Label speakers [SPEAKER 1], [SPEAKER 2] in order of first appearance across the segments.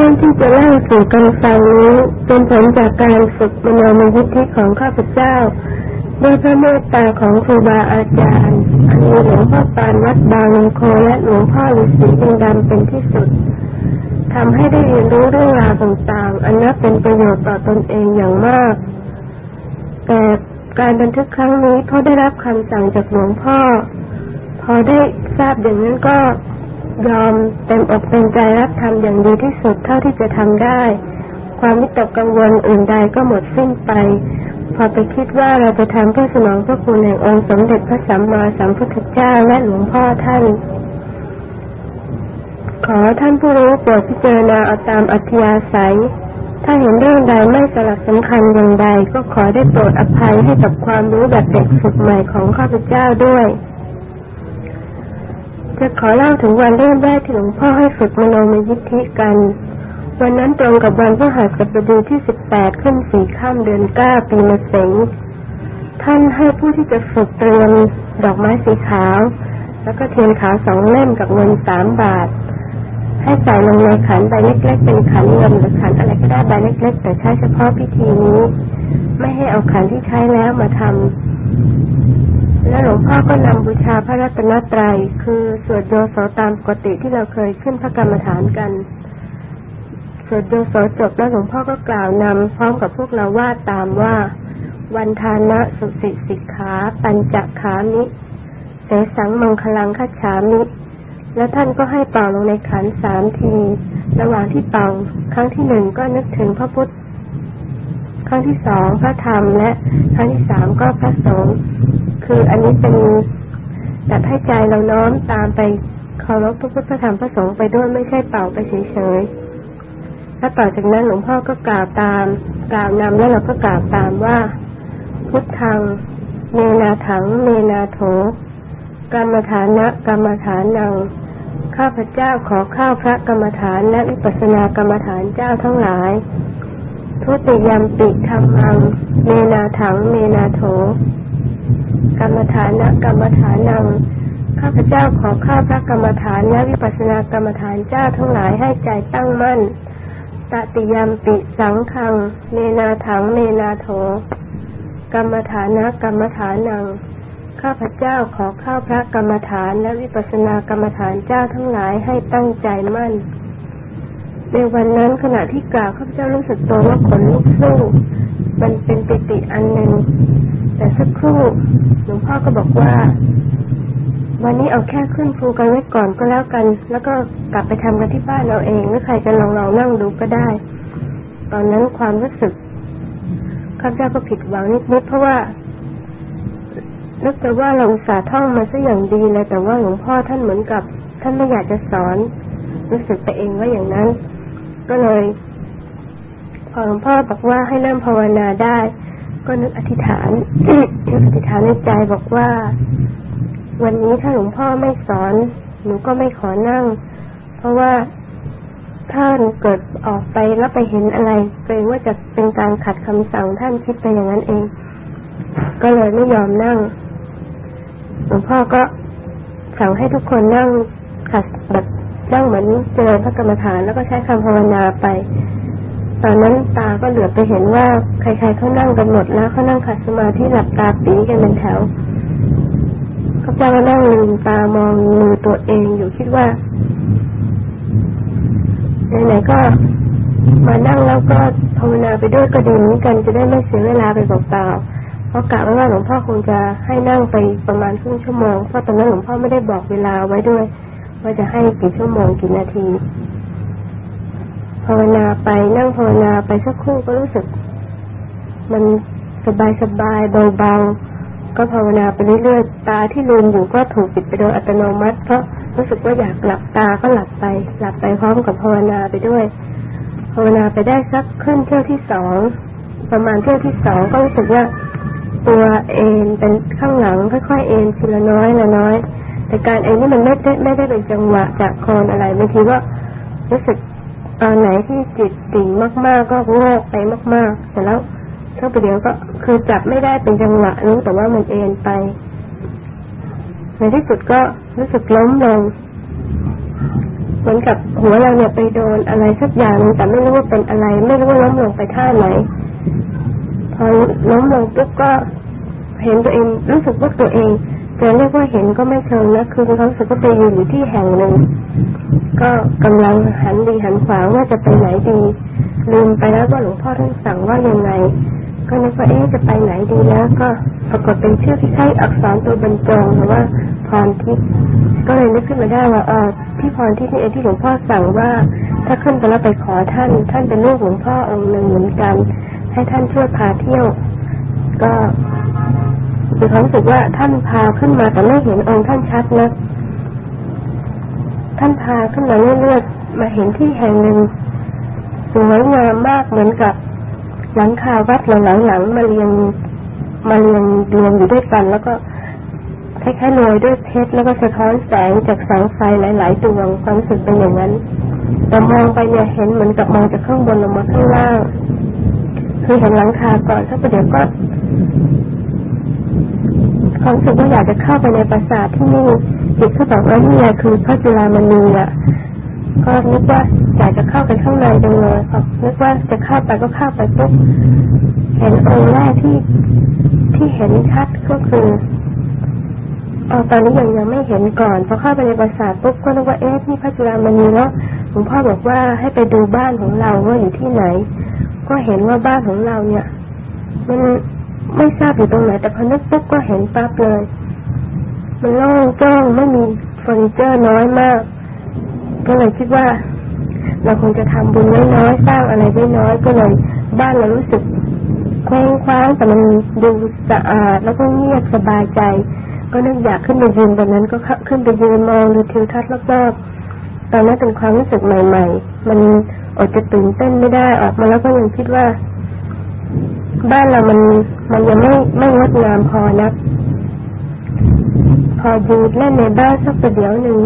[SPEAKER 1] รื่องที่จะเล่าสู่กันฟังนี้เป็นผลจากการฝึกมโนมยิทธิของข้าพเจ้าด้วยพระเมตตาของครูบาอาจารย์อันมีหลวงพ่อปานวัดบางลงโคและหลวงพ่อฤาษีจิงดำเป็นที่สุดทำให้ได้เรียนรู้เรื่องราวต่างๆ อันนับเป็นประโยชน์ต่อตนเองอย่างมาก แต่การบันทึกครั้งนี้เพราะได้รับคำสั่งจากหลวงพ่อ พอได้ทราบอย่างนั้นก็ ยอมเต็มอกเต็มใจรับทำอย่างดีที่สุดเท่าที่จะทำได้ ความวิตกกังวลอื่นใดก็หมดสิ้นไป พอไปคิดว่าเราจะทำเพื่อสนองพระคุณแห่งองค์สมเด็จพระสัมมาสัมพุทธเจ้าและหลวงพ่อท่านขอท่านผู้รู้โปรดพิจารณาเอาตามอัธยาศัย ถ้าเห็นเรื่องใดไม่สลักสำคัญอย่างใด ก็ขอได้โปรดอภัยให้กับความรู้แบบเด็กฝึกใหม่ของข้าพเจ้าด้วย จะขอเล่าถึงวันเริ่มแรกที่หลวงพ่อให้ฝึกมโนมยิทธิกัน วันนั้นตรงกับวันพฤหัสบดีที่สิบแปดขึ้นสี่ข้ามเดือนเก้าปีมะเสงท่านให้ผู้ที่จะฝึกเตรียมดอกไม้สีขาว แล้วก็เทียนขาวสองเล่มกับเงินสามบาท ให้ใส่ลงในขันใบเล็กๆเป็นขันเงินหรือขันอะไรก็ได้ใบเล็กๆ แต่ใช้เฉพาะพิธีนี้ ไม่ให้เอาขันที่ใช้แล้วมาทำ และหลวงพ่อก็นำบูชาพระรัตนตรัยคือสวดโยโสตามปกติที่เราเคยขึ้นพระกรรมฐานกันสวดโยโสจบแล้วหลวงพ่อก็กล่าวนำพร้อมกับพวกเราว่าตามว่า วันทานะสุสิสิกขา ปัญจขามิเสสังมังคลังคัจฉามิ แล้วท่านก็ให้เป่าลงในขันสามที ระหว่างที่เป่า ครั้งที่หนึ่งก็นึกถึงพระพุทธ ครั้งที่สองพระธรรมและ ครั้งที่สามก็พระสงฆ์ คืออันนี้เป็นแบบให้ใจเราน้อมตามไปเคารพพระพุทธธรรมพระสงฆ์ไปด้วยไม่ใช่เป่าไปเฉยๆแล้วต่อจากนั้นหลวงพ่อก็กล่าวตามกล่าวนำแล้วเราก็กล่าวตามว่า พุทธังเมนาถังเมนาโถกรรมฐานะกรรมฐานัง ข้าพเจ้าขอข้าวพระกรรมฐานและวิปัสสนากรรมฐานเจ้าทั้งหลาย ทุติยมปิธรรมัง เมนาถังเมนาโถ กรรมฐานะกรรมฐานังข้าพเจ้าขอข้าพระกรรมฐานและวิปัสสนากรรมฐานเจ้าทั้งหลายให้ใจตั้งมั่น ตติยามปิสังขังเมนาถังเมนาโถ กรรมฐานะกรรมฐานัง ข้าพเจ้าขอข้าพระกรรมฐานและวิปัสสนากรรมฐานเจ้าทั้งหลายให้ตั้งใจมั่น ในวันนั้นขณะที่กล่าวข้าพเจ้ารู้สึกตัวว่าขนลุกสู้ มันเป็นปิติอันหนึ่ง แต่สักครู่หลวงพ่อก็บอกว่า วันนี้เอาแค่ขึ้นภูกันไว้ก่อนก็แล้วกัน แล้วก็กลับไปทำกันที่บ้านเราเองหรือใครจะลองลองนั่งดูก็ได้ ตอนนั้นความรู้สึกข้าพเจ้าก็ผิดหวังนิดๆเพราะว่านึกแต่ว่าเราอุตส่าห์ท่องมาซะอย่างดีเลยแต่ว่าหลวงพ่อท่านเหมือนกับ ท่านไม่อยากจะสอนรู้สึกไปเองว่าอย่างนั้น ก็เลยพอหลวงพ่อบอกว่าให้นั่งภาวนาได้ ก็นึกอธิษฐานนึกอธิษฐานในใจบอกว่า วันนี้ถ้าหลวงพ่อไม่สอน หนูก็ไม่ขอนั่ง เพราะว่าท่านเกิดออกไปแล้วไปเห็นอะไรเกรงว่าจะเป็นการขัดคำสั่งท่านคิดไปอย่างนั้นเอง ก็เลยไม่ยอมนั่งหลวงพ่อก็สั่งให้ทุกคนนั่งขัดแบบนั่งเหมือนเจริญพระกรรมฐานแล้วก็ใช้คำภาวนาไป ตอนนั้นตาก็เหลือไปเห็นว่าใครๆเขานั่งกันหมดแล้วเขานั่งขัดสมาธิหลับตาปีกันเป็นแถวเขาจ้าก็นั่งลืมตามองมือตัวเองอยู่คิดว่าไหนๆก็มานั่งแล้วก็ภาวนาไปด้วยก็ดีเหมือนกันจะได้ไม่เสียเวลาไปเปล่าๆเพราะกะว่าหลวงพ่อคงจะให้นั่งไปประมาณครึ่งชั่วโมงเพราะตอนนั้นหลวงพ่อไม่ได้บอกเวลาไว้ด้วย ว่าจะให้กี่ชั่วโมงกี่นาที ภาวนาไปนั่งภาวนาไปสักครู่ก็รู้สึก มันสบายสบายเบาๆก็ภาวนาไปเรื่อยๆตาที่ลืมอยู่ก็ถูกปิดไปโดยอัตโนมัติเพราะรู้สึกว่าอยากหลับตาก็หลับไป หลับไปพร้อมกับภาวนาไปด้วย ภาวนาไปได้สักขึ้นเที่ยวที่สองประมาณเที่ยวที่สองก็รู้สึกว่าตัวเอ็นเป็นข้างหลังค่อยๆเอ็นทีละน้อยละน้อย แต่การเอ็นนี่มันไม่ได้ไม่ได้เป็นจังหวะจากคนอะไรบางทีก็รู้สึก ตอนไหนที่จิตติ่งมาก ๆ ก็โงกไปมากๆแต่แล้วถ้าไปเดี๋ยวก็คือจับไม่ได้เป็นจังหวะรู้แต่ว่ามันเอ็นไป ในที่สุดก็รู้สึกล้มลงเหมือนกับหัวเราเนี่ยไปโดนอะไรสักอย่างแต่ไม่รู้ว่าเป็นอะไร ไม่รู้ว่าล้มลงไปท่าไหนพอล้มลงปุ๊บก็เห็นตัวเองรู้สึกว่าตัวเอง จะเรียกว่าเห็นก็ไม่เชิงนะคือเขาสึกว่าไปยืนอยู่ที่แห่งหนึ่ง ก็กำลังหันดีหันขวาว่าจะไปไหนดี ลืมไปแล้วว่าหลวงพ่อท่านสั่งว่ายังไง ก็นึกว่าเอ๊ะจะไปไหนดีแล้วก็ปรากฏเป็นชื่อที่ใช้อักษรตัวบรรจงหรือว่าพรทิพย์ก็เลยนึกขึ้นมาได้ว่าเออพี่พรทิพย์นี่เองที่หลวงพ่อสั่งว่า ถ้าขึ้นไปแล้วไปขอท่าน ท่านเป็นลูกหลวงพ่อองค์หนึ่งเหมือนกัน ให้ท่านช่วยพาเที่ยว ก็ มีความรู้สึกว่าท่านพาขึ้นมาแต่ไม่เห็นองค์ท่านชัดนะท่านพาขึ้นมาเรื่อยๆมาเห็นที่แห่งหนึ่งสวยงามมากเหมือนกับหลังคาวัดหลังๆมาเรียงมาเรียงเรียงอยู่ด้วยกัน แล้วก็คล้ายๆโรยด้วยเพชรแล้วก็สะท้อนแสงจากแสงไฟหลายๆดวงความรู้สึกเป็นอย่างนั้นแต่มองไปเนี่ยเห็นเหมือนกับมองจากข้างบนลงมาข้างล่างคือเห็นหลังคาก่อนถ้าประเดี๋ยวก็ ความรู้สึกว่าอยากจะเข้าไปในปราสาทที่นี่จิตก็บอกว่านี่แหละคือพระจุลามณีอะก็นึกว่าอยากจะเข้าไปข้างในจังเลยพอนึกว่าจะเข้าไปก็เข้าไปปุ๊บเห็นองค์แรกที่ที่เห็นชัดก็คือเอาตอนนี้ยังยังไม่เห็นก่อนพอเข้าไปในปราสาทปุ๊บก็นึกว่าเอ๊ะนี่พระจุลามณีแล้วหลวงพ่อบอกว่าให้ไปดูบ้านของเราว่าอยู่ที่ไหน ก็เห็นว่าบ้านของเราเนี่ย มัน ไม่ทราบอยู่ตรงไหน แต่พอนึกปุ๊บก็เห็นปั๊บเลยมันโล่งจ้องไม่มีเฟอร์นิเจอร์น้อยมากก็เลยคิดว่า เราคงจะทำบุญน้อยๆสร้างอะไรได้น้อยก็เลยบ้านเรารู้สึกเคว้งคว้างแต่มันดูสะอาดแล้วก็เงียบสบายใจ ก็นึกอยากขึ้นไปยืนตอนนั้นก็ขึ้นไปยืนมองดูทิวทัศน์รอบๆตอนนั้นเป็นความรู้สึกใหม่ ๆ มันอดจะตื่นเต้นไม่ได้ออกมาแล้วก็ยังคิดว่า บ้านเรามันมันยังไม่ไม่งดงามพอนะพอดูเล่นในบ้านสักประเดี๋ยวหนึ่ง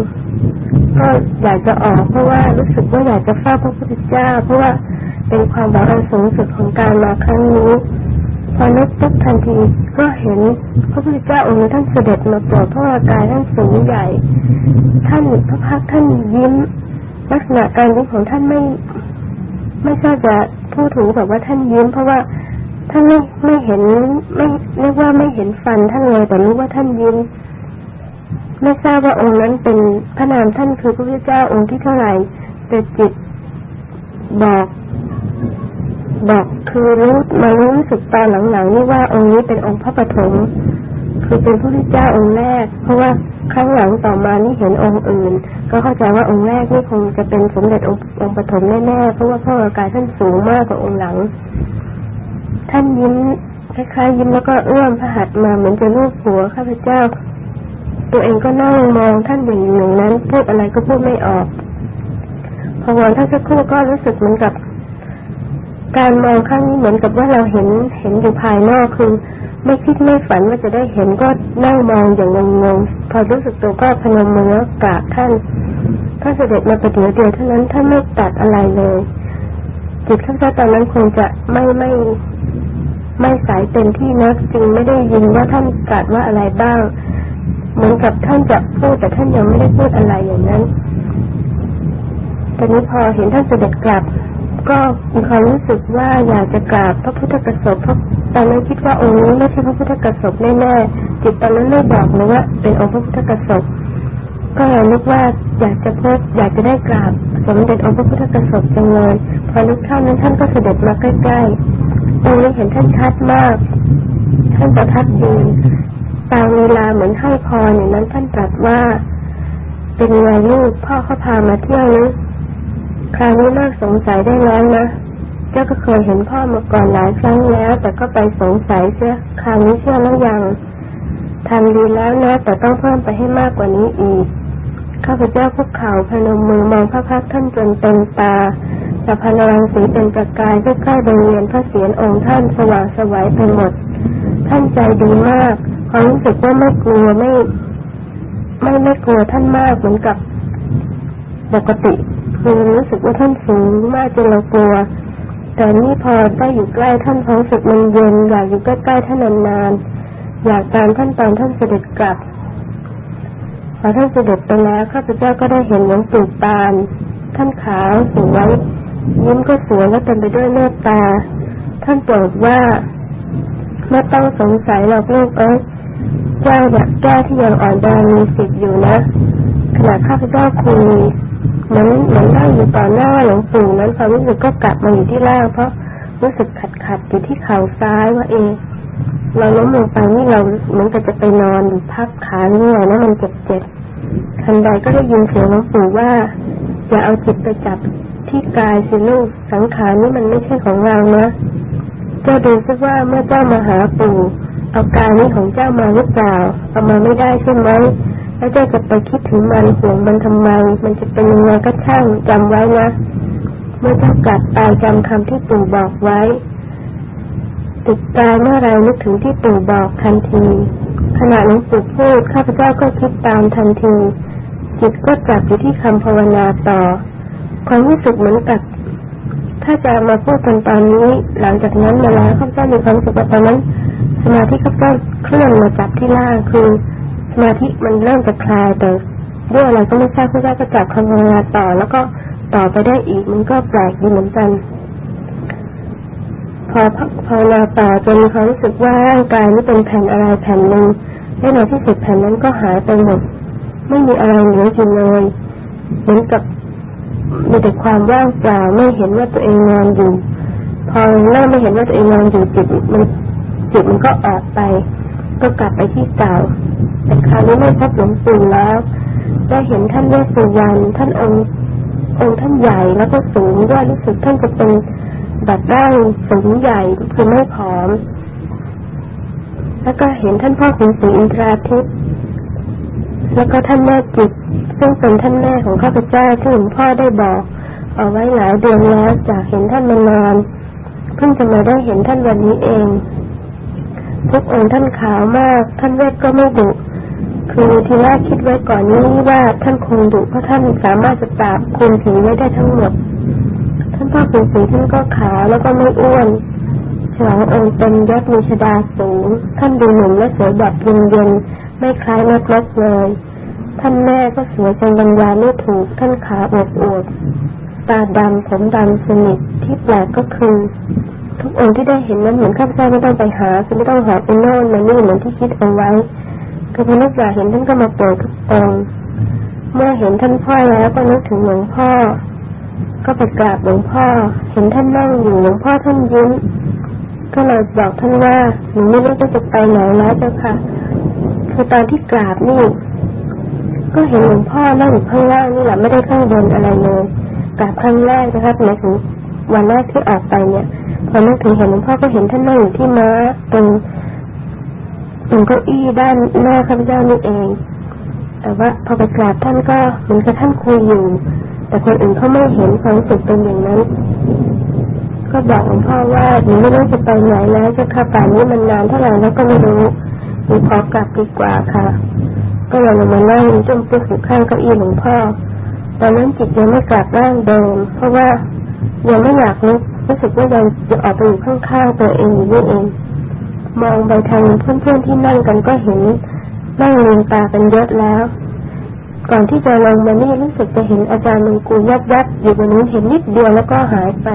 [SPEAKER 1] ก็อยากจะออก เพราะว่ารู้สึกว่าอยากจะเฝ้าพระพุทธเจ้า เพราะว่าเป็นความหวังอันสูงสุดของการมาครั้งนี้พอนึกปุ๊บทันทีก็เห็นพระพุทธเจ้าองค์ท่านเสด็จมาโปรดพระากายท่านสูงใหญ่ ท่านพระพักท่านยิ้ม ลักษณะการยิ้มของท่านไม่ ไม่ทราบจะพูดถึงแบบว่าท่านยิ้มเพราะว่า ท่านไม่ไม่เห็นไม่เรียกว่าไม่เห็นฟันท่านเลยแต่รู้ว่าท่านยิ้มไม่ทราบว่าองค์นั้นเป็นพระนามท่านคือพระพุทธเจ้าองค์ที่เท่าไหร่แต่จิตบอกบอกคือรู้มารู้สึกตอนหลังๆนี่ว่าองค์นี้เป็นองค์พระปฐมคือเป็นพระพุทธเจ้าองค์แรก เพราะว่าครั้งหลังต่อมานี่เห็นองค์อื่น ก็เข้าใจว่าองค์แรกนี่คงจะเป็นสมเด็จองค์องค์ปฐมแน่ๆเพราะว่าพระวากายท่านสูงมากกว่าองค์หลัง ท่านยิ้มคล้ายๆยิ้มแล้วก็เอื้อมพระหัตถ์มาเหมือนจะลูบหัวข้าพเจ้า ตัวเองก็นั่งมองท่านอยู่หนึ่งนั้นพูดอะไรก็พูดไม่ออกพอวันท่านสักครู่ก็รู้สึกเหมือนกับ การมองครั้งนี้เหมือนกับว่าเราเห็นเห็นอยู่ภายนอกคือไม่คิดไม่ฝันว่าจะได้เห็นก็นั่งมองอย่างงงๆพอรู้สึกตัวก็พนมมือกราบท่านท่านเสด็จมาประเดี๋ยวเดียวเท่านั้นท่านไม่ตัดอะไรเลยจิตข้าพเจ้าตอนนั้นคงจะไม่ไม่ ไม่สายเต็มที่นักจึงไม่ได้ยินว่าท่านตรัสว่าอะไรบ้าง เหมือนกับท่านจะพูดแต่ท่านยังไม่ได้พูดอะไรอย่างนั้นตอนนี้พอเห็นท่านเสด็จกลับ ก็มีความรู้สึกว่าอยากจะกราบพระพุทธกสบเพราะตอนนั้นคิดว่าองค์นี้ไม่ใช่พระพุทธกสบแน่ๆจิตตอนนั้นไม่บอกเลยว่า เป็นองค์พระพุทธกสบก็เลยนึกว่าอยากจะพบอยากจะได้กราบสมเด็จองค์พระพุทธกสบจังเลยพอนึกข้านั้นท่านก็เสด็จมาใกล้ๆ องนี้เห็นท่านชัดมาก ท่านประทับยืนตามเวลาเหมือนให้พรอย่างนั้นท่านตรัสว่า เป็นไงลูกพ่อเขาพามาเที่ยวนะคราวนี้เลิกสงสัยได้แล้วนะเจ้าก็เคยเห็นพ่อมาก่อนหลายครั้งแล้ว แต่ก็ไปสงสัยเสียคราวนี้เชื่อแล้วยังทำดีแล้วนะแต่ต้องเพิ่มไปให้มากกว่านี้อีกข้าพเจ้าพวกเขาพนมมือมองพระพักท่านจนเต็มตา สะพานรังสีเป็นประกายใกล้ๆดวงเวียนพระเศียรองค์ท่านสว่างสวัยไปหมด ท่านใจดีมากความรู้สึกว่าไม่กลัวไม่ ไม่ไม่กลัวท่านมากเหมือนกับปกติคือรู้สึกว่าท่านสูงมากจนเรากลัว แต่นี่พอได้อยู่ใกล้ท่านความรู้สึกมันเย็นอยากอยู่ใกล้ๆท่านนานๆอยากตามท่านตอนท่านเสด็จกลับพอท่านเสด็จไปแล้วข้าพเจ้าก็ได้เห็นหลวงปู่ปานท่านขาวสวย ยิ้มก็สวยและเต็มไปด้วยเมตตา ท่านโปรดว่าไม่ต้องสงสัยหรอกลูกเอ้ยแก้แบบแก้ที่ยังอ่อนแรงมีสิทธิ์อยู่นะขณะข้าพเจ้าคุยเหมือนเหมือนนั่งอยู่ต่อหน้าหลวงปู่นั้นความรู้สึกก็กลับมาอยู่ที่ล่างเพราะรู้สึกขัดขัดอยู่ที่เข่าซ้ายว่าเองเราล้มลงไปนี่เราเหมือนกับจะไปนอนอยู่พักขาเนี่ยแล้วมันเจ็บเจ็บทันใดก็ได้ยินเสียงหลวงปู่ว่าอย่าเอาจิตไปจับ ที่กายสิลูกสังขารนี่มันไม่ใช่ของเรานะเจ้าดูซิว่าเมื่อเจ้ามาหาปู่เอากายนี้ของเจ้ามาหรือเปล่าเอามาไม่ได้ใช่ไหมแล้วเจ้าจะไปคิดถึงมันห่วงมันทำไม มันจะเป็นยังไงก็ช่างจำไว้นะเมื่อเจ้ากลับตายจำคำที่ปู่บอกไว้ติดตาเมื่อไรนึกถึงที่ปู่บอกทันที ขณะหลวงปู่พูดข้าพเจ้าก็คิดตามทันทีจิตก็จับอยู่ที่คำภาวนาต่อ ความรู้สึกเหมือนกับ ถ้าจะมาพูดกันตอนนี้ หลังจากนั้นมาแล้วข้าพเจ้ามีความรู้สึกว่าตอนนั้น สมาธิข้าพเจ้าเคลื่อนมาจับที่ล่างคือ สมาธิมันเริ่มจะคลายแต่ด้วยอะไรก็ไม่ทราบข้าพเจ้าก็จับคำภาวนาต่อ แล้วก็ต่อไปได้อีกมันก็แปลกดีเหมือนกันพอภาวนาต่อจนมีความรู้สึกว่าร่างกายนี้เป็นแผ่นอะไรแผ่นหนึ่งและในที่สุดแผ่นนั้นก็หายไปหมดไม่มีอะไรเหลืออยู่เลยเหมือนกับ มีแต่ความว่างเปล่าไม่เห็นว่าตัวเองนอนอยู่ พอเริ่มไม่เห็นว่าตัวเองนอนอยู่จิตมันจิตมันก็ออกไป ก็กลับไปที่เก่า แต่คราวนี้ไม่พบหลวงปู่แล้วได้เห็นท่านเวสสุวรรณท่านองค์องค์ท่านใหญ่แล้วก็สูงด้วยรู้สึกท่านจะเป็นแบบร่างสูงใหญ่คือไม่ผอม แล้วก็เห็นท่านพ่อขุนศรีอินทราทิพย์แล้วก็ท่านแม่จิต ซึ่งเป็นท่านแม่ของข้าพเจ้าที่หลวงพ่อได้บอก เอาไว้หลายเดือนแล้วจากเห็นท่านมานานเพิ่งจะมาได้เห็นท่านวันนี้เอง ทุกองค์ท่านขาวมาก ท่านเวทก็ไม่ดุคือทีแรกคิดไว้ก่อนนี้ว่าท่านคงดุเพราะท่านสามารถจะปราบคุมผีไว้ได้ทั้งหมด ท่านพ่อปู่ศรีท่านก็ขาวแล้วก็ไม่อ้วนฉลององค์เป็นยศมีชดาสูง ท่านดูหนุ่มและสวยแบบเย็นๆไม่คล้ายนักรบเลย ท่านแม่ก็สวยจนบรรยายไม่ถูก ท่านขาอวบอวบตาดำผมดำสนิทที่แปลกก็คือ ทุกองค์ที่ได้เห็นนั้นเหมือนข้าพเจ้าไม่ต้องไปหาคือไม่ต้องหาไปโน่นมานี่เหมือนที่คิดเอาไว้ก็พอนึกอยากเห็นท่านก็มาเปิดทุกองเมื่อเห็นท่านพ่อแล้วก็นึกถึงหลวงพ่อ ก็ไปกราบหลวงพ่อ เห็นท่านนั่งอยู่หลวงพ่อท่านยิ้มก็เลยบอกท่านว่าหนูไม่รู้จะไปไหนแล้วเจ้าค่ะคือตอนที่กราบนี่ ก็เห็นหลวงพ่อนั่งอยู่ข้างล่างนี่แหละไม่ได้ข้างบนอะไรเลยกราบครั้งแรกนะคะหมายถึงวันแรกที่ออกไปเนี่ยพอนึกถึงเห็นหลวงพ่อก็เห็นท่านนั่งอยู่ที่ม้าตรงตรงเก้าอี้ด้านหน้าข้าพเจ้านี่เอง แต่ว่าพอไปกราบท่านก็เหมือนกับท่านคุยอยู่ แต่คนอื่นเขาไม่เห็นความสึกเป็นอย่างนั้น ก็บอกหลวงพ่อว่าหนูไม่รู้จะไปไหนแล้วจะค่ะป่านนี้มันนานเท่าไหร่แล้วก็ไม่รู้หนูขอกลับดีกว่าค่ะ ก็เลยลงมานั่งจมปุ๊บอยู่ข้างเก้าอี้หลวงพ่อ ตอนนั้นจิตยังไม่กลับร่างเดิม เพราะว่ายังไม่อยากลุกรู้สึกว่ายังจะออกไปอยู่ข้างๆตัวเองอยู่นี่เอง มองไปทางเพื่อนๆที่นั่งกันก็เห็นนั่งลืมตากันเยอะแล้ว ก่อนที่จะลงมานี่รู้สึกจะเห็นอาจารย์มงกูยับยับอยู่บนนู้นเห็นนิดเดียวแล้วก็หายไป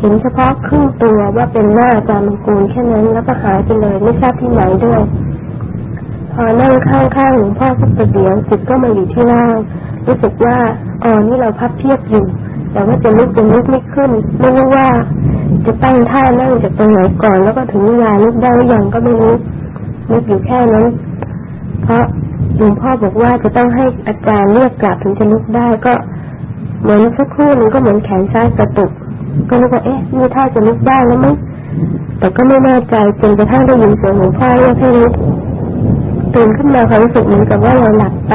[SPEAKER 1] เห็นเฉพาะครึ่งตัวว่าเป็นหน้าอาจารย์มงกูแค่นั้นแล้วก็หายไปเลยไม่ทราบที่ไหนด้วย พอนั่งข้างๆหลวงพ่อสักประเดี๋ยวจิตก็มาอยู่ที่ล่างรู้สึกว่าอ๋อนี่เราพับเทียบอยู่ แต่ว่าจะลุกจะลุกไม่ขึ้น ไม่รู้ว่า จะตั้งท่านั่งจากตรงไหนก่อน แล้วก็ถึงเวลาลุกได้หรือยังก็ไม่รู้นึกอยู่แค่นั้น เพราะหลวงพ่อบอกว่าจะต้องให้อาจารย์เรียกกลับถึงจะลุกได้ก็เหมือนสักครู่นึงก็เหมือนแขนซ้ายกระตุก ก็นึกว่าเอ๊ะนี่ถ้าจะลุกได้แล้วมั้งแต่ก็ไม่แน่ใจจนกระทั่งได้ยินเสียงหลวงพ่อเรียกให้ลุก ตื่นขึ้นมาความรู้สึกเหมือนกับว่าเราหลับไป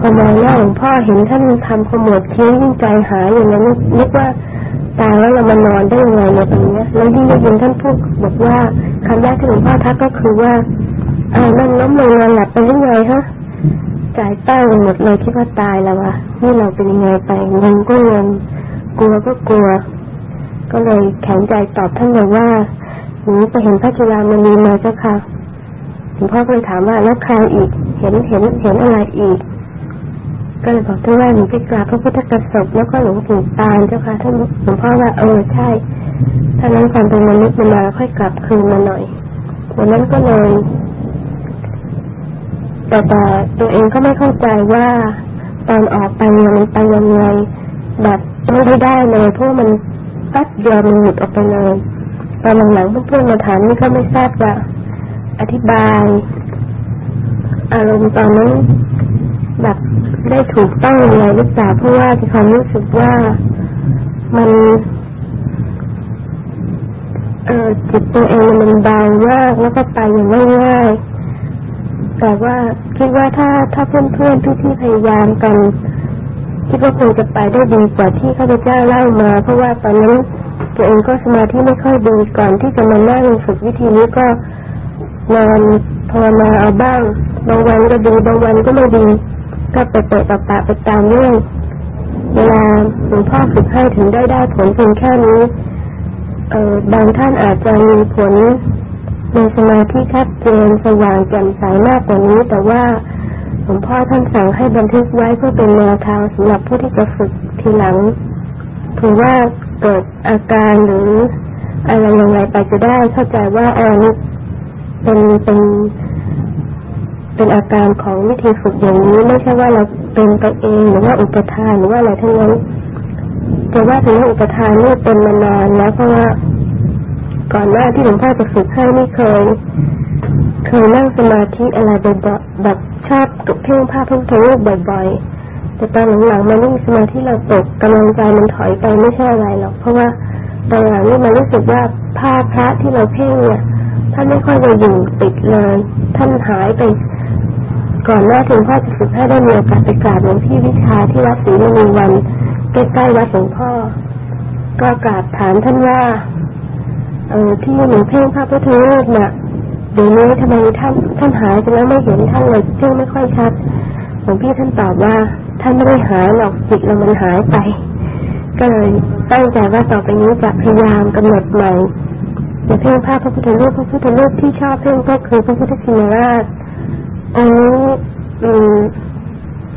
[SPEAKER 1] พอมองหน้าหลวงพ่อเห็นท่านทำขมวดคิ้วใจหายอย่างนั้นนึกว่าตายแล้วเรามานอนได้ยังไงเนี่ยตรงนี้แล้วที่ได้ยินท่านพูดบอกว่าคำแรกที่หลวงพ่อทักก็คือว่าอานั่งล้มลงนอนหลับไปยังไงฮะจ่ายเต้าหมดเลยคิดว่าตายแล้ววะนี่เราเป็นยังไงไปเงินก็เงินกลัวก็กลัว ก็เลยแข็งใจตอบท่านเลยว่าหนูไปเห็นพระจุลามณีมาเจ้าค่ะ หลวงพ่อก็เลยถามว่าแล้วใครอีก เห็นเห็นเห็นอะไรอีก ก็เลยบอกท่านว่าหนูไปกราบพระพุทธกระสบแล้วก็หลวงปู่ตาลเจ้าค่ะท่านหลวงพ่อว่าเออใช่ถ้านั้นความเป็นมนุษย์มันมาค่อยกลับคืนมาหน่อยวันนั้นก็เลยแต่แต่ตัวเองก็ไม่เข้าใจว่าตอนออกไปมันไปยังไงแบบไม่ได้เลยเพราะมันปัดเดียวมันหลุดออกไปเลยตอนหลังๆเพื่อนๆมาถามนี่ก็ไม่ทราบว่า อธิบาย อารมณ์ตอนนั้นแบบได้ถูกต้องอะไรหรือเปล่าเพราะว่าที่ความรู้สึกว่ามันเออจิตตัวเองมันเบามากแล้วก็ไปอย่างง่ายๆแต่ว่าคิดว่าถ้าถ้าเพื่อนๆพี่ๆพยายามกันคิดว่าคงจะไปได้ดีกว่าที่ข้าพเจ้าเล่ามา เพราะว่าตอนนั้นตัวเองก็สมาธิไม่ค่อยดีก่อนที่จะมานั่งฝึกวิธีนี้ก็ นอนภาวนาเอาบ้าง บางวันก็ดีบางวันก็ไม่ดี ก็ไปเปิดปะปะไปตามเรื่องเวลาหลวงพ่อฝึกให้ถึงได้ได้ผลเพียงแค่นี้เออบางท่านอาจจะมีผลในสมาธิชัดเจนสว่างแจ่มใสมากกว่านี้ แต่ว่าหลวงพ่อท่านสั่งให้บันทึกไว้เพื่อเป็นแนวทางสำหรับผู้ที่จะฝึกทีหลังถือว่าเกิดอาการหรืออะไรยังไงไปจะได้เข้าใจว่าอันนี้ เป็นเป็นเป็นอาการของวิธีฝึกอย่างนี้ไม่ใช่ว่าเราเป็นตัวเองหรือว่าอุปทานหรือว่าอะไรทั้งนั้นแต่ว่าถึงอุปทานนี่เป็นมานานแล้วเพราะว่าก่อนหน้าที่หลวงพ่อจะฝึกให้ไม่เคย เคยนั่งสมาธิอะไรแบบแบบชอบตกเพ่งภาพเพ่งรูปบ่อยๆ แต่ตอนหลังๆมานั่งสมาธิเราตกกำลังใจมันถอยไปไม่ใช่อะไรหรอกเพราะว่าตอนหลังนี่มันรู้สึกว่าภาพพระที่เราเพ่งเนี่ย ท่านไม่ค่อยจะอยู่ติดเลย ท่านหายไป ก่อนหน้าถึงพ่อจะฝึกให้ได้มีโอกาสไปกราบหลวงพี่วิชาที่วัดศรีมณีวันใกล้ๆวัดหลวงพ่อ ก็กราบถามท่านว่า เออที่หนูเพ่งพระพุทธรูปเนี่ยเดี๋ยวนี้ทำไมท่านท่านหายไปแล้วไม่เห็นท่านเลยเพ่งไม่ค่อยชัดหลวงพี่ท่านตอบว่า ท่านไม่ได้หายหรอกจิตเรามันหายไป ก็เลยตั้งใจว่าต่อไปนี้จะพยายามกำหนดใหม่ เพ่งภาพพระพุทธรูปพระพุทธรูปที่ชอบเพ่งก็คือพระพุทธชินราชอันนี้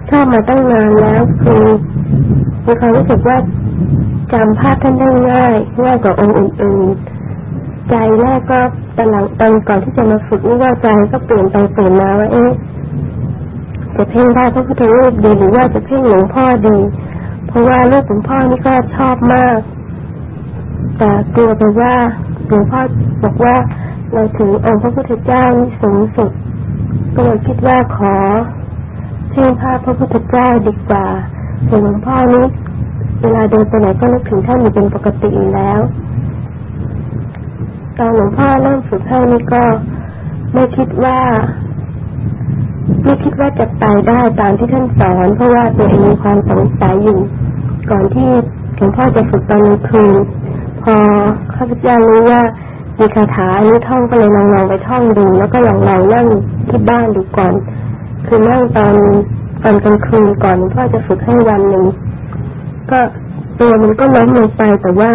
[SPEAKER 1] ชอบมาตั้งนานแล้วคือมีความรู้สึกว่าจำภาพท่านได้ง่ายง่ายกว่าองค์อื่นๆใจแรกก็ตอนหลังตอนก่อนที่จะมาฝึกนี่ว่าใจก็เปลี่ยนไปเปลี่ยนมาว่าเอ๊ะจะเพ่งได้พระพุทธรูปดีหรือว่าจะเพ่งหลวงพ่อดี เพราะว่าลูกหลวงพ่อนี่ก็ชอบมาก แต่กลัวไปว่า หลวงพ่อบอกว่าเราถือองค์พระพุทธเจ้าสูงสุด ก็เลยคิดว่าขอเพ่งภาพพระพุทธเจ้าดีกว่าแต่หลวงพ่อนี้เวลาเดินไปไหนก็นึกถึงท่านอยู่เป็นปกติอยู่แล้วตอนหลวงพ่อเริ่มฝึกให้นี่ก็ไม่คิดว่าไม่คิดว่าจะไปได้ตามที่ท่านสอน เพราะว่าตัวเองมีความสงสัยอยู่ ก่อนที่หลวงพ่อจะฝึกตอนกลางคืน อข้าพเจ้ารู้ว่ามีคาถาอันนี้ท่องก็เลยลองลองไปท่องดู แล้วก็ลองลองนั่งที่บ้านดูก่อน คือนั่งตอนตอนกลางคืนก่อนพ่อจะฝึกให้วันหนึ่งก็ตัวมันก็ล้มลงไปแต่ว่า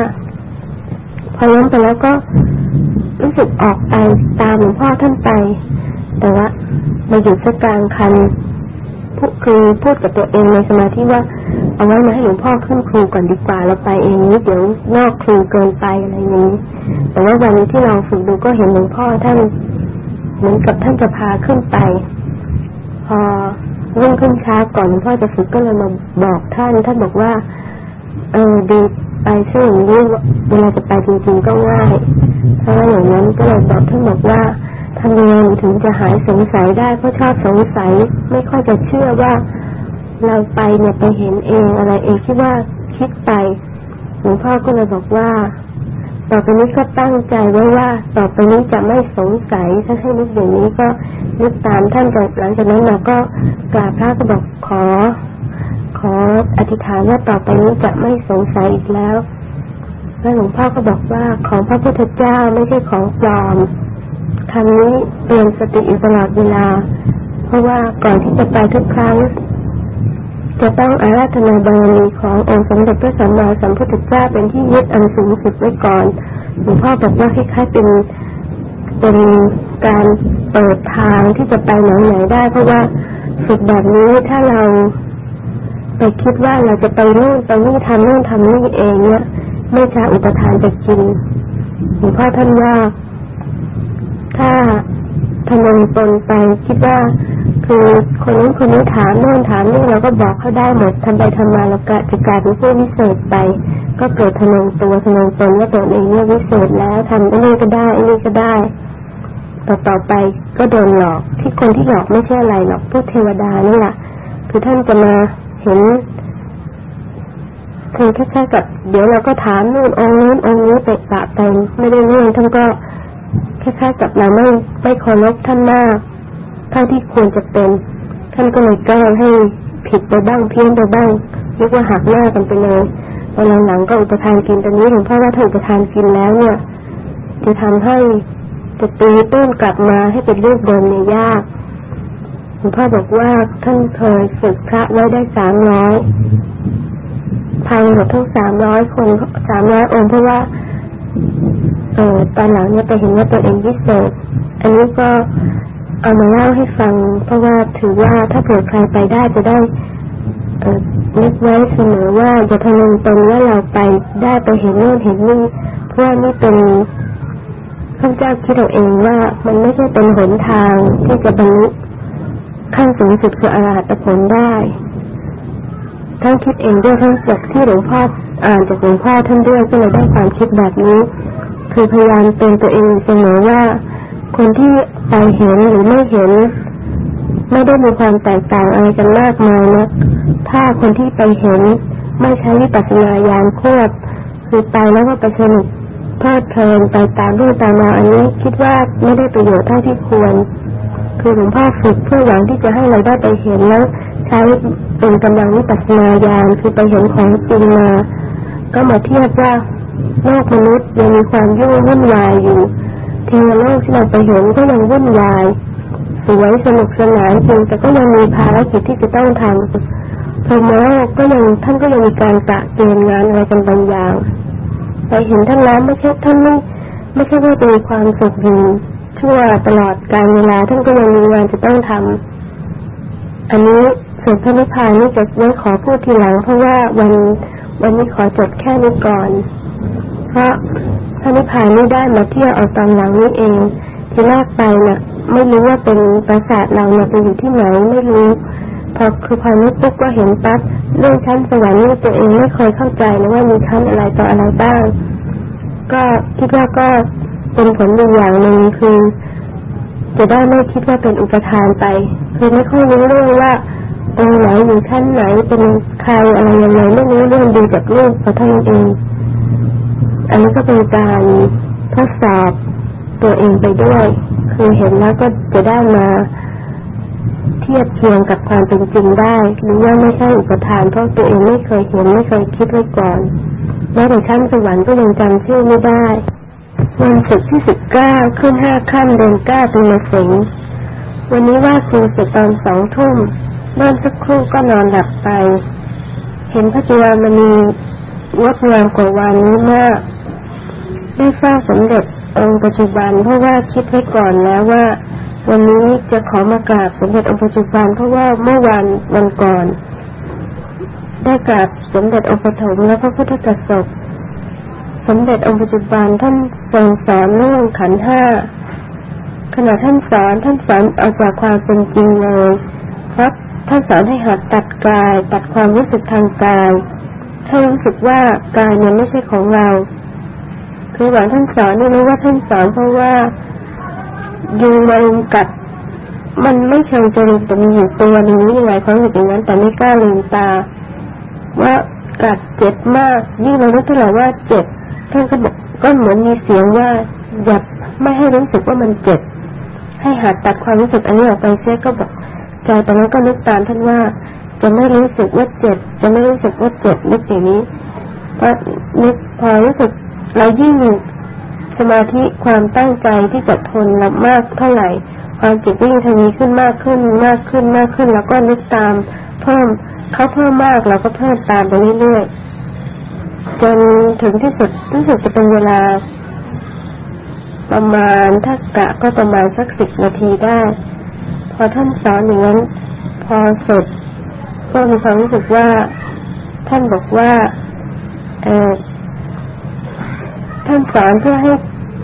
[SPEAKER 1] พอล้มไปแล้วก็รู้สึกออกไปตามหลวงพ่อท่านไป แต่ว่ามาอยู่สักกลางคัน คือพูดกับตัวเองในสมาธิว่าเอาไว้มาให้หลวงพ่อขึ้นครูก่อนดีกว่าเราไปเองนี้เดี๋ยวนอกครูเกินไปอะไรอย่างนี้ แต่ว่าวันที่เราฝึกดูก็เห็นหลวงพ่อท่านเหมือนกับท่านจะพาขึ้นไป พอรุ่งขึ้นเช้าก่อนหลวงพ่อจะฝึกก็เลยมาบอกท่านท่านบอกว่า เออดีไปซึ่งอย่างนี้เวลาจะไปจริงๆก็ง่ายเพราะว่าอย่างนั้นก็เลยบอกท่านบอกว่า ทำยังไงถึงจะหายสงสัยได้เพราะชอบสงสัย ไม่ค่อยจะเชื่อว่า เราไปเนี่ยไปเห็นเองอะไรเองคิดว่าคิดไปหลวงพ่อก็เลยบอกว่า ต่อไปนี้ก็ตั้งใจไว้ว่า ต่อไปนี้จะไม่สงสัยถ้าให้นึกอย่างนี้ก็นึกตามท่านหลังจากนั้นเราก็กราบพระก็บอกขอ ขออธิษฐานว่าต่อไปนี้จะไม่สงสัยอีกแล้วแล้วหลวงพ่อก็บอกว่าของพระพุทธเจ้าไม่ใช่ของปลอม คำนี้เตือนสติอยู่ตลอดเวลา เพราะว่าก่อนที่จะไปทุกครั้ง จะต้องอาราธนาบารมีขององค์สมเด็จพระสัมมาสัมพุทธเจ้าเป็นที่ยึดอันสูงสุดไว้ก่อนหลวงพ่อบอกว่าคล้ายๆเป็นเป็นการเปิดทางที่จะไปไหนไหนได้ เพราะว่าฝึกแบบนี้ถ้าเราไปคิดว่าเราจะไปนู่นไปนี่ทำนู่นทำนี่เองเนี่ยไม่ช้าอุปทานจะกินหลวงพ่อท่านว่า ถ้าพนมตนไปคิดว่าคือคนนี้คนนี้ถามโน่นถามนี่เราก็บอกเขาได้หมดทำไปทำมาเราก็จะกลายเป็นผู้วิเศษไป ก็เกิดพนมตัวพนมตนว่าตัวเองเนี่ยวิเศษแล้วทำอันนี้ก็ได้อันนี้ก็ได้ ต่อต่อไปก็โดนหลอกที่คนที่หลอกไม่ใช่อะไรหรอกพวกเทวดานี่แหละคือท่านจะมาเห็นคือแค่ๆกับเดี๋ยวเราก็ถามนู่นองนู้นองนี้ไปปะไปไม่ได้เรื่องท่านก็ แค่ๆกับเราไม่ไม่เคารพท่านมากเท่าที่ควรจะเป็น ท่านก็เลยแก้ให้ผิดไปบ้างเพี้ยนไปบ้างเรียกว่าหักหน้ากันไปเลยตอนหลังๆก็อุปทานกินตอนนี้หลวงพ่อว่าถ้าอุปทานกินแล้วเนี่ย จะทำให้จะตีต้นกลับมาให้เป็นรูปเดิมเนี่ยยากหลวงพ่อบอกว่าท่านเคยฝึกพระไว้ได้สามร้อยพังหมดทั้งสามร้อยคนสามร้อยองค์เพราะว่า เออตอนหลังเนี่ยไปเห็นว่าตัวเองวิเศษอันนี้ก็เอามาเล่าให้ฟัง เพราะว่าถือว่าถ้าเกิดใครไปได้จะได้เออนึกไว้เสมอว่าจะทำลงตนว่าเราไปได้ไปเห็นโน่นเห็นนี่เพราะว่านี่เป็นพระเจ้าคิดเอาเองว่ามันไม่ใช่เป็นหนทางที่จะบรรลุขั้นสูงสุดคืออรหัตผลได้ท่านคิดเองด้วยทั้งจากที่หลวงพ่ออ่านจากหลวงพ่อท่านด้วยก็เลยได้ความคิดแบบนี้ คือพยายามเป็นตัวเองเสมอว่า คนที่ไปเห็นหรือไม่เห็น ไม่ได้มีความแตกต่างอะไรกันมากมายนะถ้าคนที่ไปเห็นไม่ใช้วิปัสสนาญาณควบคือไปแล้วก็ไปสนุกเพลิดเพลินไปตามรูปตามราวอันนี้คิดว่าไม่ได้ประโยชน์เท่าที่ควร คือหลวงพ่อฝึกเพื่อหวังที่จะให้เราได้ไปเห็นแล้ว ใช้เป็นกำลังวิปัสสนาญาณคือไปเห็นของจริงมา ก็มาเทียบว่า โลกมนุษย์ยังมีความยุ่งวุ่นวายอยู่เทวโลกที่เราไปเห็นก็ยังวุ่นวายสวยสนุกสนานจริงแต่ก็ยังมีภารกิจที่จะต้องทำพรหมโลกก็ยังท่านก็ยังมีการกะเกณฑ์งานอะไรกันบางอย่างไปเห็นท่านแล้วไม่ใช่ท่านไม่ไม่ใช่ว่าเป็นความสุขอยู่ชั่วตลอดการเวลาท่านก็ยังมีงานจะต้องทำอันนี้ส่วนพระนิพพานนี่จะไว้ขอพูดทีหลัง เพราะว่าวัน วันนี้ขอจบแค่นี้ก่อน เพราะพระนิพพานนี่ได้มาเที่ยวเอาตอนหลังนี้เอง ที่แรกไปเนี่ยไม่รู้ว่าเป็นปราสาทเราเนี่ยไปอยู่ที่ไหนไม่รู้พอคือพอนี้ปุ๊บก็เห็นปั๊บเรื่องชั้นสวรรค์นี่ตัวเองไม่เคยเข้าใจนะว่ามีชั้นอะไรต่ออะไรบ้าง ก็คิดว่าก็เป็นผลดีอย่างหนึ่งคือ จะได้ไม่คิดว่าเป็นอุปทานไป คือไม่ค่อยรู้เรื่องว่า องไหนอยู่ชั้นไหนเป็นใครอะไรยังไงไม่รู้เรื่องดีจากลูกพระท่านเอง อันนี้ก็เป็นการทดสอบตัวเองไปด้วย คือเห็นแล้วก็จะได้มาเทียบเคียงกับความเป็นจริงได้ หรือว่าไม่ใช่อุปทานเพราะตัวเองไม่เคยเห็นไม่เคยคิดไว้ก่อนแม้แต่ชั้นสวรรค์ก็ยังจำชื่อไม่ได้วันศุกร์ที่สิบเก้าขึ้นห้าค่ำเดือนเก้าเป็นมาสิงวันนี้ว่าครูเสร็จตอนสองทุ่ม เมื่อสักครู่ก็นอนหลับไป เห็นพระจุลามณีงดงามกว่าวันนี้มากได้ทราบสมเด็จองค์ปัจจุบันเพราะว่าคิดไว้ก่อนแล้วว่า วันนี้จะขอมากราบสมเด็จองค์ปัจจุบันเพราะว่าเมื่อวันวันก่อน ได้กราบสมเด็จองค์ปฐมและพระพุทธกสบสมเด็จองค์ปัจจุบันท่านทรงสอนเรื่องขันห้าขณะท่านสอนท่านสอนเอาจากความเป็นจริงเลยครับ ท่านสอนให้หัดตัดกาย ตัดความรู้สึกทางกายให้รู้สึกว่ากายเนี่ยไม่ใช่ของเรา คือหวังท่านสอนนี่รู้ว่าท่านสอนเพราะว่ายุงมารุมกัด มันไม่เชิงจะรุมแต่มีอยู่ตัวนึงนี่ยังไงความรู้สึกอย่างนั้น แต่ไม่กล้าลืมตา ว่ากัดเจ็บมากยิ่งเรารู้เท่าไหร่ว่าเจ็บท่านก็บอกก็เหมือนมีเสียงว่าอย่าไม่ให้รู้สึกว่ามันเจ็บ ให้หัดตัดความรู้สึกอันนี้ออกไปเสียก็บอก ใจตอนนั้นก็นึกตามท่านว่า จะไม่รู้สึกว่าเจ็บ จะไม่รู้สึกว่าเจ็บนึกอย่างนี้พอนึกพอรู้สึกเรายิ่งสมาธิความตั้งใจที่จะทนเรามากเท่าไหร่ความจิตยิ่งทวีขึ้นมากขึ้นมากขึ้นมากขึ้น แล้วก็นึกตาม เพิ่มเขาเพิ่มมากเราก็เพิ่มตามไปเรื่อยๆจนถึงที่สุดรู้สึกจะเป็นเวลา ประมาณถ้ากะก็ประมาณสักสิบนาทีได้ พอท่านสอนอย่างนั้นพอเสร็จก็มีความรู้สึกว่า ท่านบอกว่าเออท่านสอนเพื่อให้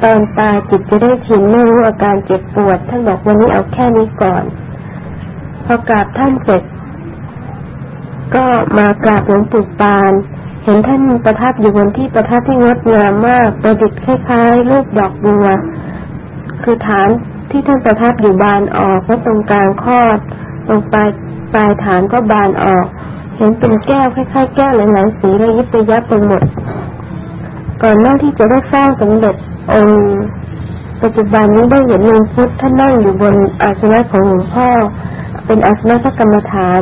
[SPEAKER 1] ตอนตายจิตจะได้ชินไม่รู้อาการเจ็บปวด ท่านบอกวันนี้เอาแค่นี้ก่อน พอกราบท่านเสร็จ ก็มากราบหลวงปู่ปาน เห็นท่านประทับอยู่บนที่ประทับที่งดงามมาก ประดิษฐ์คล้ายๆรูปดอกบัว คือฐาน ที่ท่านประทับอยู่บานออกแล้วตรงกลางคอด ตรงปลายปลายฐานก็บานออก เห็นเป็นแก้วคล้ายๆแก้วหลายๆสีระยิบระยับไปหมด ก่อนหน้าที่จะได้สร้างสมเด็จองค์ปัจจุบันนี้ได้เห็นหลวงพุทธท่านนั่งอยู่บนอาสนะของหลวงพ่อ เป็นอาสนะพระกรรมฐาน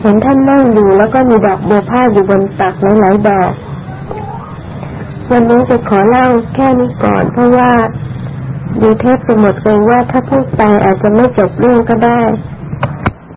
[SPEAKER 1] เห็นท่านนั่งอยู่แล้วก็มีดอกบัวผ้าอยู่บนตักหลายๆดอกวันนี้จะขอเล่าแค่นี้ก่อนเพราะว่า ดูเทปไปหมดเลยว่าถ้าพูดไปอาจจะไม่จบเรื่องก็ได้